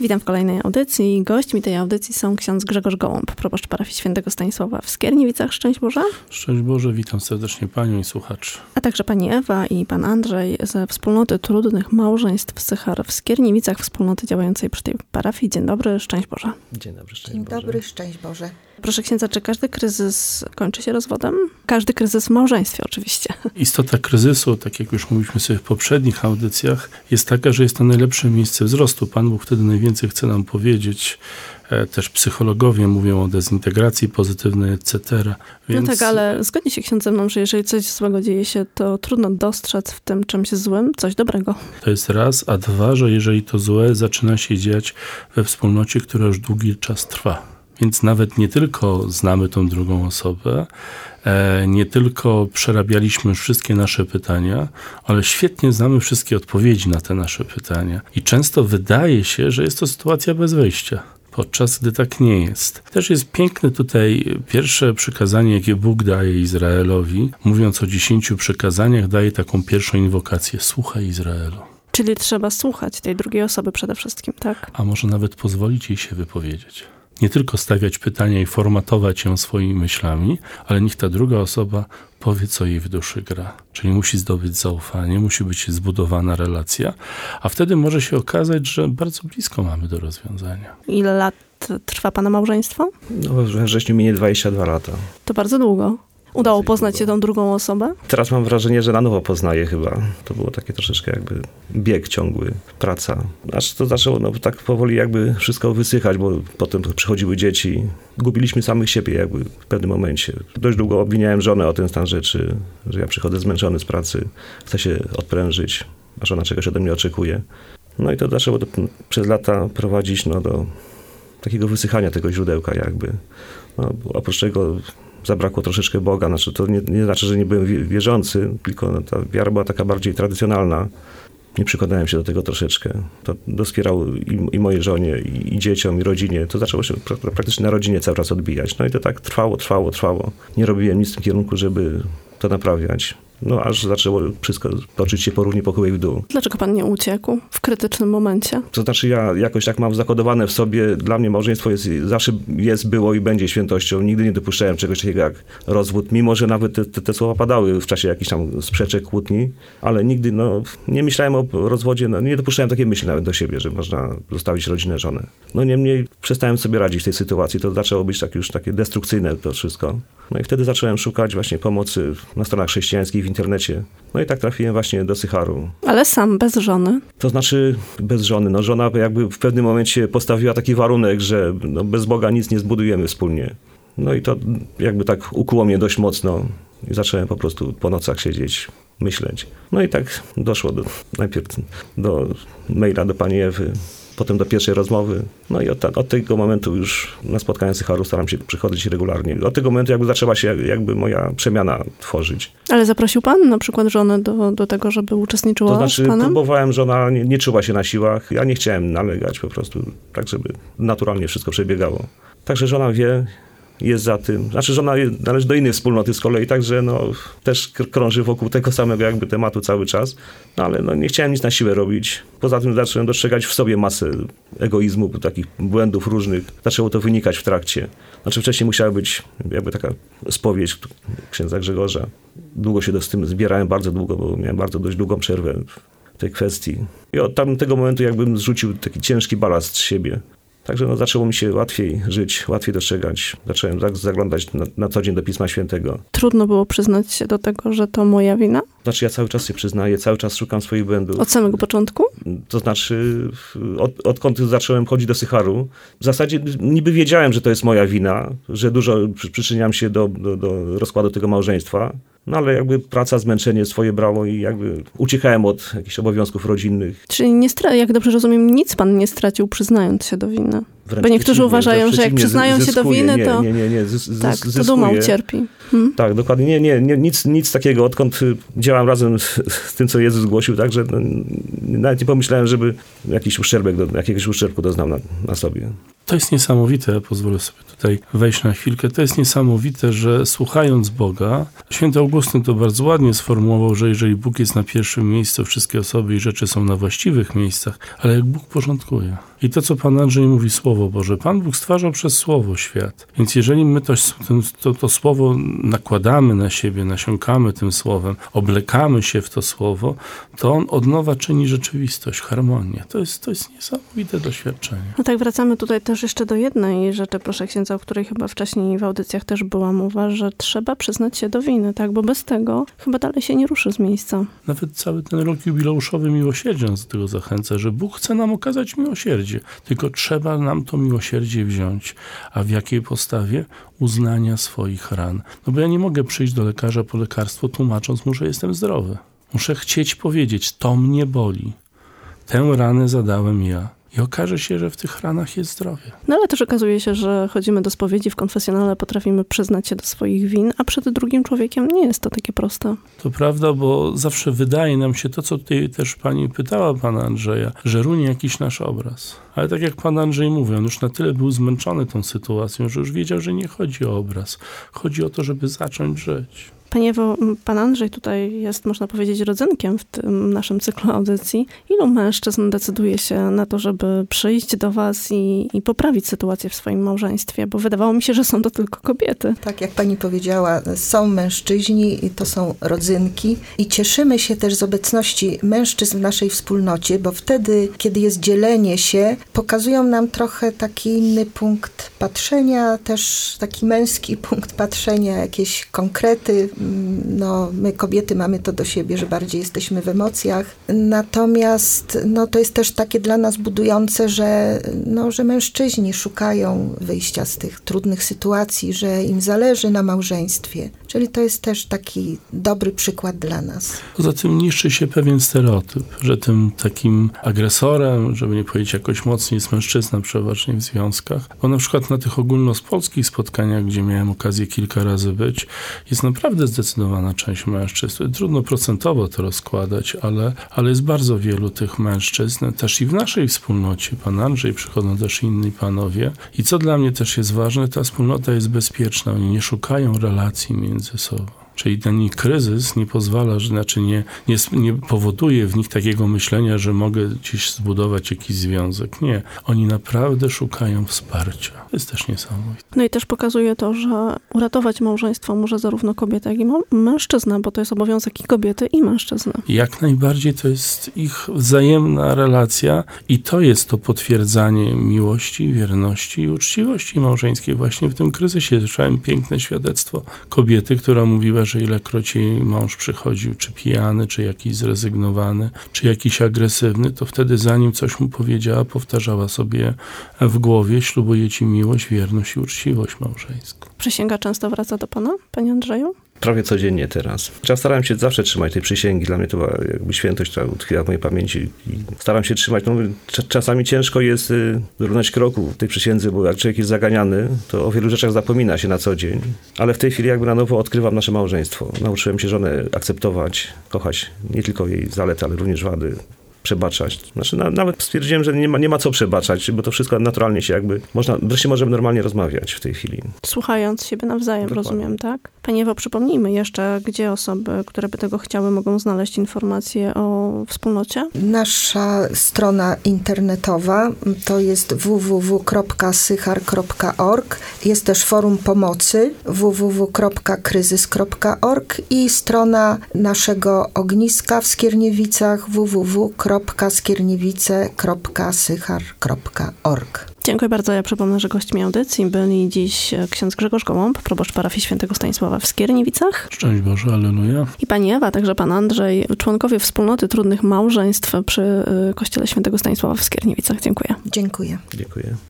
Witam w kolejnej audycji. Gośćmi tej audycji są ksiądz Grzegorz Gołąb, proboszcz parafii świętego Stanisława w Skierniewicach. Szczęść Boże. Szczęść Boże, witam serdecznie Panią i słuchaczy. A także Pani Ewa i Pan Andrzej ze Wspólnoty Trudnych Małżeństw Sychar w Skierniewicach, wspólnoty działającej przy tej parafii. Dzień dobry, szczęść Boże. Dzień dobry, szczęść Dzień Boże. dobry, szczęść Boże. Proszę księdza, czy każdy kryzys kończy się rozwodem? Każdy kryzys w małżeństwie oczywiście. Istota kryzysu, tak jak już mówiliśmy sobie w poprzednich audycjach, jest taka, że jest to najlepsze miejsce wzrostu. Pan Bóg wtedy najwięcej chce nam powiedzieć. E, Też psychologowie mówią o dezintegracji pozytywnej, etc. Więc No tak, ale zgodzi się ksiądz ze mną, że jeżeli coś złego dzieje się, to trudno dostrzec w tym czymś złym coś dobrego. to jest raz, a dwa, że jeżeli to złe zaczyna się dziać we wspólnocie, która już długi czas trwa. Więc nawet nie tylko znamy tą drugą osobę, e, nie tylko przerabialiśmy wszystkie nasze pytania, ale świetnie znamy wszystkie odpowiedzi na te nasze pytania. I często wydaje się, że jest to sytuacja bez wyjścia. Podczas gdy tak nie jest. Też jest piękne tutaj pierwsze przykazanie, jakie Bóg daje Izraelowi. Mówiąc o dziesięciu przykazaniach, daje taką pierwszą inwokację: Słuchaj Izraelu. Czyli trzeba słuchać tej drugiej osoby przede wszystkim, tak? a może nawet pozwolić jej się wypowiedzieć. Nie tylko stawiać pytania i formatować ją swoimi myślami, ale niech ta druga osoba powie, co jej w duszy gra. Czyli musi zdobyć zaufanie, musi być zbudowana relacja, a wtedy może się okazać, że bardzo blisko mamy do rozwiązania. Ile lat trwa pana małżeństwo? No, we wrześniu minie 22 lata. To bardzo długo. Udało poznać się tą drugą osobę? Teraz mam wrażenie, że na nowo poznaję chyba. To było takie troszeczkę jakby bieg ciągły, praca. Aż to zaczęło no, tak powoli jakby wszystko wysychać, bo potem przychodziły dzieci. Gubiliśmy samych siebie jakby w pewnym momencie. Dość długo obwiniałem żonę o ten stan rzeczy, że ja przychodzę zmęczony z pracy, chcę się odprężyć, a żona czegoś ode mnie oczekuje. No i to zaczęło do, przez lata prowadzić no, do takiego wysychania tego źródełka jakby. No, oprócz tego zabrakło troszeczkę Boga. Znaczy, to nie, nie znaczy, że nie byłem wie- wierzący, tylko no, ta wiara była taka bardziej tradycjonalna. Nie przekonałem się do tego troszeczkę. To doskwierało i, i mojej żonie, i, i dzieciom, i rodzinie. To zaczęło się pra, praktycznie na rodzinie cały czas odbijać. No i to tak trwało, trwało, trwało. Nie robiłem nic w tym kierunku, żeby to naprawiać. No aż zaczęło wszystko toczyć się porównie po chyłej w dół. Dlaczego pan nie uciekł w krytycznym momencie? To znaczy ja jakoś tak mam zakodowane w sobie, dla mnie małżeństwo jest, zawsze jest, było i będzie świętością. Nigdy nie dopuszczałem czegoś takiego jak rozwód, mimo że nawet te, te, te słowa padały w czasie jakichś tam sprzeczek, kłótni, ale nigdy no, nie myślałem o rozwodzie, no, nie dopuszczałem takiej myśli nawet do siebie, że można zostawić rodzinę, żonę. No niemniej przestałem sobie radzić w tej sytuacji, to zaczęło być tak już takie destrukcyjne to wszystko. No i wtedy zacząłem szukać właśnie pomocy na stronach chrześcijańskich, internecie. No i tak trafiłem właśnie do Sycharu. Ale sam, bez żony. To znaczy bez żony. No żona jakby w pewnym momencie postawiła taki warunek, że no bez Boga nic nie zbudujemy wspólnie. No i to jakby tak ukuło mnie dość mocno i zacząłem po prostu po nocach siedzieć, myśleć. No i tak doszło do, najpierw do maila do pani Ewy, potem do pierwszej rozmowy. No i od, ta- od tego momentu już na spotkania Sycharu staram się przychodzić regularnie. Od tego momentu jakby zaczęła się jakby moja przemiana tworzyć. Ale zaprosił pan na przykład żonę do, do tego, żeby uczestniczyła To znaczy z panem? próbowałem, żona nie, nie czuła się na siłach. Ja nie chciałem nalegać po prostu, tak żeby naturalnie wszystko przebiegało. Także żona wie, jest za tym. Znaczy żona je- należy do innej wspólnoty z kolei, także no, też kr- krąży wokół tego samego jakby tematu cały czas. No ale no, nie chciałem nic na siłę robić. Poza tym zacząłem dostrzegać w sobie masę egoizmu, takich błędów różnych. Zaczęło to wynikać w trakcie. Znaczy wcześniej musiała być jakby taka spowiedź księdza Grzegorza. Długo się do- z tym zbierałem, bardzo długo, bo miałem bardzo dość długą przerwę tej kwestii. I od tamtego momentu jakbym zrzucił taki ciężki balast z siebie. Także no, zaczęło mi się łatwiej żyć, łatwiej dostrzegać. Zacząłem tak zaglądać na, na co dzień do Pisma Świętego. Trudno było przyznać się do tego, że to moja wina? Znaczy ja cały czas się przyznaję, cały czas szukam swoich błędów. Od samego początku? To znaczy, od, odkąd zacząłem chodzić do Sycharu, w zasadzie niby wiedziałem, że to jest moja wina, że dużo przy- przyczyniam się do, do, do rozkładu tego małżeństwa, no ale jakby praca, zmęczenie swoje brało i jakby uciekałem od jakichś obowiązków rodzinnych. Czyli nie stra- jak dobrze rozumiem, nic pan nie stracił przyznając się do winy. Wręcz Bo niektórzy uważają, że jak przyznają się do winy, nie, to- Nie, nie, nie, zys, Tak, zys, to duma ucierpi. Hmm? Tak, dokładnie. Nie, nie, nie nic, nic takiego, odkąd działam razem z, z tym, co Jezus głosił, tak, że no, nawet nie pomyślałem, żeby jakiś uszczerbek, do, jakiegoś uszczerbku doznał na, na sobie. To jest niesamowite, pozwolę sobie tutaj wejść na chwilkę. To jest niesamowite, że słuchając Boga, święty Augustyn to bardzo ładnie sformułował, że jeżeli Bóg jest na pierwszym miejscu, wszystkie osoby i rzeczy są na właściwych miejscach, ale jak Bóg porządkuje. I to, co Pan Andrzej mówi, Słowo Boże. Pan Bóg stwarzał przez Słowo świat. Więc jeżeli my to, to, to Słowo nakładamy na siebie, nasiąkamy tym Słowem, oblekamy się w to Słowo, to On od nowa czyni rzeczywistość, harmonię. To jest, to jest niesamowite doświadczenie. No tak, wracamy tutaj też jeszcze do jednej rzeczy, proszę księdza, o której chyba wcześniej w audycjach też była mowa, że trzeba przyznać się do winy, tak? Bo bez tego chyba dalej się nie ruszy z miejsca. Nawet cały ten rok jubileuszowy miłosierdzia nas do tego zachęca, że Bóg chce nam okazać miłosierdzie, tylko trzeba nam to miłosierdzie wziąć. A w jakiej postawie? Uznania swoich ran. No bo ja nie mogę przyjść do lekarza po lekarstwo tłumacząc mu, że jestem zdrowy. Muszę chcieć powiedzieć, to mnie boli. Tę ranę zadałem ja i okaże się, że w tych ranach jest zdrowie. No ale też okazuje się, że chodzimy do spowiedzi w konfesjonale, potrafimy przyznać się do swoich win, a przed drugim człowiekiem nie jest to takie proste. To prawda, bo zawsze wydaje nam się to, co tutaj też pani pytała pana Andrzeja, że runie jakiś nasz obraz. Ale tak jak pan Andrzej mówi, on już na tyle był zmęczony tą sytuacją, że już wiedział, że nie chodzi o obraz. Chodzi o to, żeby zacząć żyć. Panie pan Andrzej tutaj jest, można powiedzieć, rodzynkiem w tym naszym cyklu audycji. Ilu mężczyzn decyduje się na to, żeby przyjść do was i, i, poprawić sytuację w swoim małżeństwie? Bo wydawało mi się, że są to tylko kobiety. Tak, jak pani powiedziała, są mężczyźni i to są rodzynki. I cieszymy się też z obecności mężczyzn w naszej wspólnocie, bo wtedy, kiedy jest dzielenie się, pokazują nam trochę taki inny punkt patrzenia, też taki męski punkt patrzenia, jakieś konkrety no, my kobiety mamy to do siebie, że bardziej jesteśmy w emocjach. Natomiast no, to jest też takie dla nas budujące, że, no, że mężczyźni szukają wyjścia z tych trudnych sytuacji, że im zależy na małżeństwie. Czyli to jest też taki dobry przykład dla nas. Poza tym niszczy się pewien stereotyp, że tym takim agresorem, żeby nie powiedzieć jakoś mocniej, jest mężczyzna przeważnie w związkach. Bo na przykład na tych ogólnospolskich spotkaniach, gdzie miałem okazję kilka razy być, jest naprawdę zdecydowana część mężczyzn. Trudno procentowo to rozkładać, ale, ale jest bardzo wielu tych mężczyzn, też i w naszej wspólnocie. Pan Andrzej, przychodzą też inni panowie. I co dla mnie też jest ważne, ta wspólnota jest bezpieczna. Oni nie szukają relacji między so Czyli ten kryzys nie pozwala, że znaczy nie, nie, nie powoduje w nich takiego myślenia, że mogę gdzieś zbudować jakiś związek. Nie. Oni naprawdę szukają wsparcia. To jest też niesamowite. No i też pokazuje to, że uratować małżeństwo może zarówno kobieta, jak i mężczyzna, bo to jest obowiązek i kobiety, i mężczyzny. Jak najbardziej to jest ich wzajemna relacja i to jest to potwierdzanie miłości, wierności i uczciwości małżeńskiej właśnie w tym kryzysie. Słyszałem piękne świadectwo kobiety, która mówiła, że ilekroć jej mąż przychodził, czy pijany, czy jakiś zrezygnowany, czy jakiś agresywny, to wtedy zanim coś mu powiedziała, powtarzała sobie w głowie, ślubuję ci miłość, wierność i uczciwość małżeńską. Przysięga często wraca do pana, panie Andrzeju? Prawie codziennie teraz. Ja starałem się zawsze trzymać tej przysięgi. Dla mnie to była jakby świętość, która utkwiła w mojej pamięci. I staram się trzymać. No, czasami ciężko jest y, równać kroku w tej przysiędze, bo jak człowiek jest zaganiany, to o wielu rzeczach zapomina się na co dzień. Ale w tej chwili jakby na nowo odkrywam nasze małżeństwo. Nauczyłem się żonę akceptować, kochać nie tylko jej zalety, ale również wady przebaczać. Znaczy, na, nawet stwierdziłem, że nie ma, nie ma co przebaczać, bo to wszystko naturalnie się jakby, można, wreszcie możemy normalnie rozmawiać w tej chwili. Słuchając siebie nawzajem, Dokładnie. rozumiem, tak? Panie Ewo, przypomnijmy jeszcze, gdzie osoby, które by tego chciały, mogą znaleźć informacje o wspólnocie? Nasza strona internetowa to jest www.sychar.org. Jest też forum pomocy www.kryzys.org i strona naszego ogniska w Skierniewicach www www.skierniewice.sychar.org. Dziękuję bardzo. Ja przypomnę, że gośćmi audycji byli dziś ksiądz Grzegorz Gołąb, proboszcz parafii świętego Stanisława w Skierniewicach. Szczęść Boże, aleluja. I pani Ewa, także pan Andrzej, członkowie wspólnoty trudnych małżeństw przy y, kościele świętego Stanisława w Skierniewicach. Dziękuję. Dziękuję. Dziękuję.